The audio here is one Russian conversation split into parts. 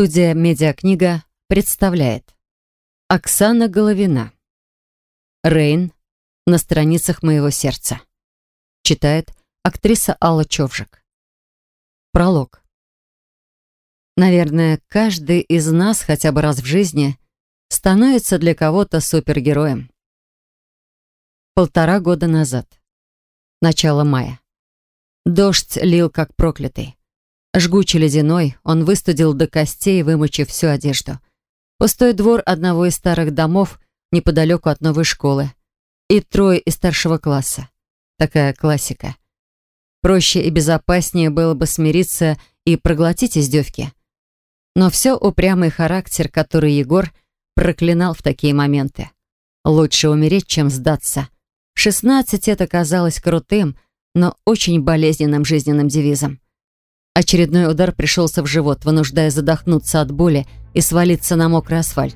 Студия «Медиакнига» представляет Оксана Головина Рейн на страницах моего сердца Читает актриса Алла Човжик Пролог Наверное, каждый из нас хотя бы раз в жизни становится для кого-то супергероем. Полтора года назад. Начало мая. Дождь лил как проклятый. Жгучий ледяной, он выстудил до костей, вымочив всю одежду. Пустой двор одного из старых домов неподалеку от новой школы. И трое из старшего класса. Такая классика. Проще и безопаснее было бы смириться и проглотить издевки. Но все упрямый характер, который Егор проклинал в такие моменты. Лучше умереть, чем сдаться. В 16 это казалось крутым, но очень болезненным жизненным девизом. Очередной удар пришелся в живот, вынуждая задохнуться от боли и свалиться на мокрый асфальт.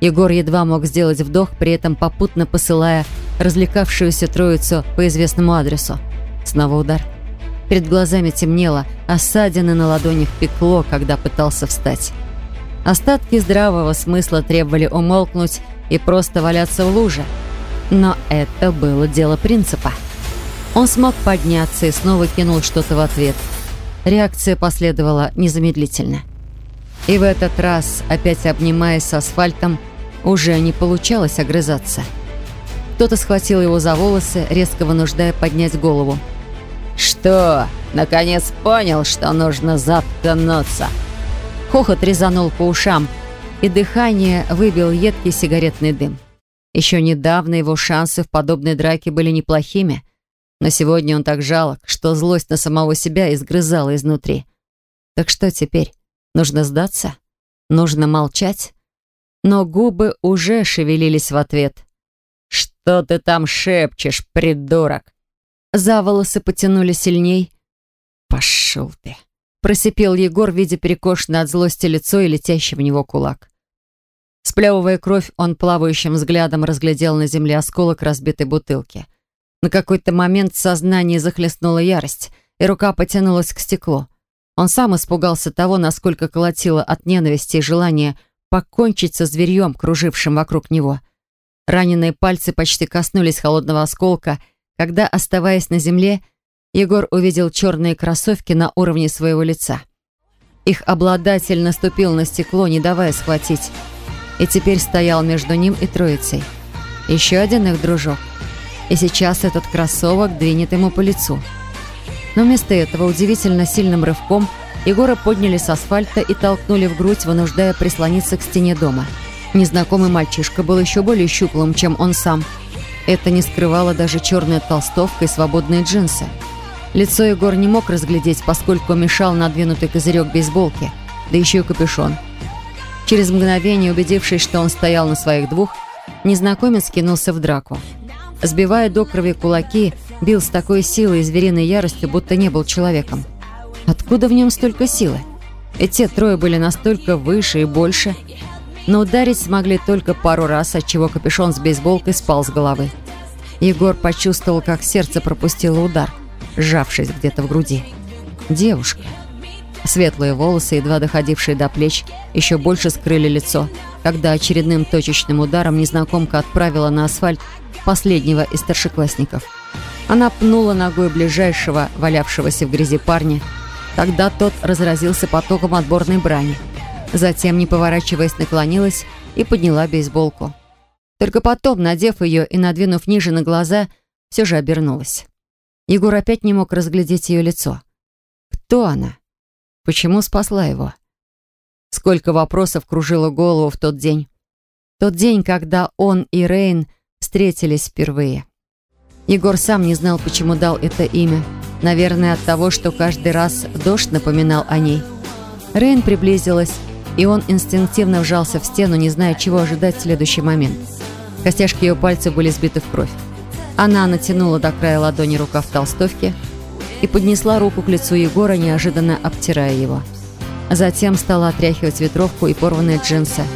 Егор едва мог сделать вдох, при этом попутно посылая развлекавшуюся троицу по известному адресу. Снова удар. Перед глазами темнело, а ссадины на ладонях пекло, когда пытался встать. Остатки здравого смысла требовали умолкнуть и просто валяться в луже. Но это было дело принципа. Он смог подняться и снова кинул что-то в ответ – Реакция последовала незамедлительно. И в этот раз, опять обнимаясь с асфальтом, уже не получалось огрызаться. Кто-то схватил его за волосы, резко вынуждая поднять голову. «Что, наконец понял, что нужно заткнуться?» Хохот резанул по ушам, и дыхание выбил едкий сигаретный дым. Еще недавно его шансы в подобной драке были неплохими, но сегодня он так жалок, что злость на самого себя изгрызала изнутри. Так что теперь? Нужно сдаться? Нужно молчать? Но губы уже шевелились в ответ. «Что ты там шепчешь, придурок?» За волосы потянули сильней. «Пошел ты!» Просипел Егор, видя перекошенное от злости лицо и летящий в него кулак. Сплевывая кровь, он плавающим взглядом разглядел на земле осколок разбитой бутылки — на какой-то момент в сознании захлестнула ярость, и рука потянулась к стеклу. Он сам испугался того, насколько колотило от ненависти и желания покончить со зверьем, кружившим вокруг него. Раненые пальцы почти коснулись холодного осколка, когда, оставаясь на земле, Егор увидел черные кроссовки на уровне своего лица. Их обладатель наступил на стекло, не давая схватить, и теперь стоял между ним и троицей. Еще один их дружок и сейчас этот кроссовок двинет ему по лицу. Но вместо этого удивительно сильным рывком Егора подняли с асфальта и толкнули в грудь, вынуждая прислониться к стене дома. Незнакомый мальчишка был еще более щуплым, чем он сам. Это не скрывало даже черная толстовка и свободные джинсы. Лицо Егор не мог разглядеть, поскольку мешал надвинутый козырек бейсболки, да еще и капюшон. Через мгновение, убедившись, что он стоял на своих двух, незнакомец кинулся в драку. Сбивая до крови кулаки, бил с такой силой и звериной яростью, будто не был человеком. Откуда в нем столько силы? Эти трое были настолько выше и больше, но ударить смогли только пару раз, отчего капюшон с бейсболкой спал с головы. Егор почувствовал, как сердце пропустило удар, сжавшись где-то в груди. Девушка. Светлые волосы, едва доходившие до плеч, еще больше скрыли лицо, когда очередным точечным ударом незнакомка отправила на асфальт последнего из старшеклассников. Она пнула ногой ближайшего, валявшегося в грязи парня. Тогда тот разразился потоком отборной брани. Затем, не поворачиваясь, наклонилась и подняла бейсболку. Только потом, надев ее и надвинув ниже на глаза, все же обернулась. Егор опять не мог разглядеть ее лицо. Кто она? Почему спасла его? Сколько вопросов кружило голову в тот день. Тот день, когда он и Рейн – встретились впервые. Егор сам не знал, почему дал это имя. Наверное, от того, что каждый раз дождь напоминал о ней. Рейн приблизилась, и он инстинктивно вжался в стену, не зная, чего ожидать в следующий момент. Костяшки ее пальцев были сбиты в кровь. Она натянула до края ладони рукав толстовки и поднесла руку к лицу Егора, неожиданно обтирая его. Затем стала отряхивать ветровку и порванные джинсы –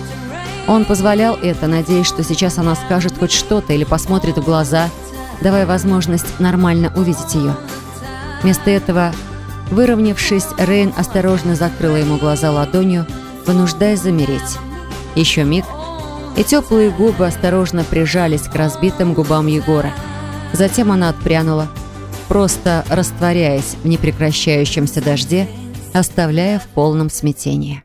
он позволял это, надеясь, что сейчас она скажет хоть что-то или посмотрит в глаза, давая возможность нормально увидеть ее. Вместо этого, выровнявшись, Рейн осторожно закрыла ему глаза ладонью вынуждая замереть. Еще миг, и теплые губы осторожно прижались к разбитым губам Егора. Затем она отпрянула, просто растворяясь в непрекращающемся дожде, оставляя в полном смятении.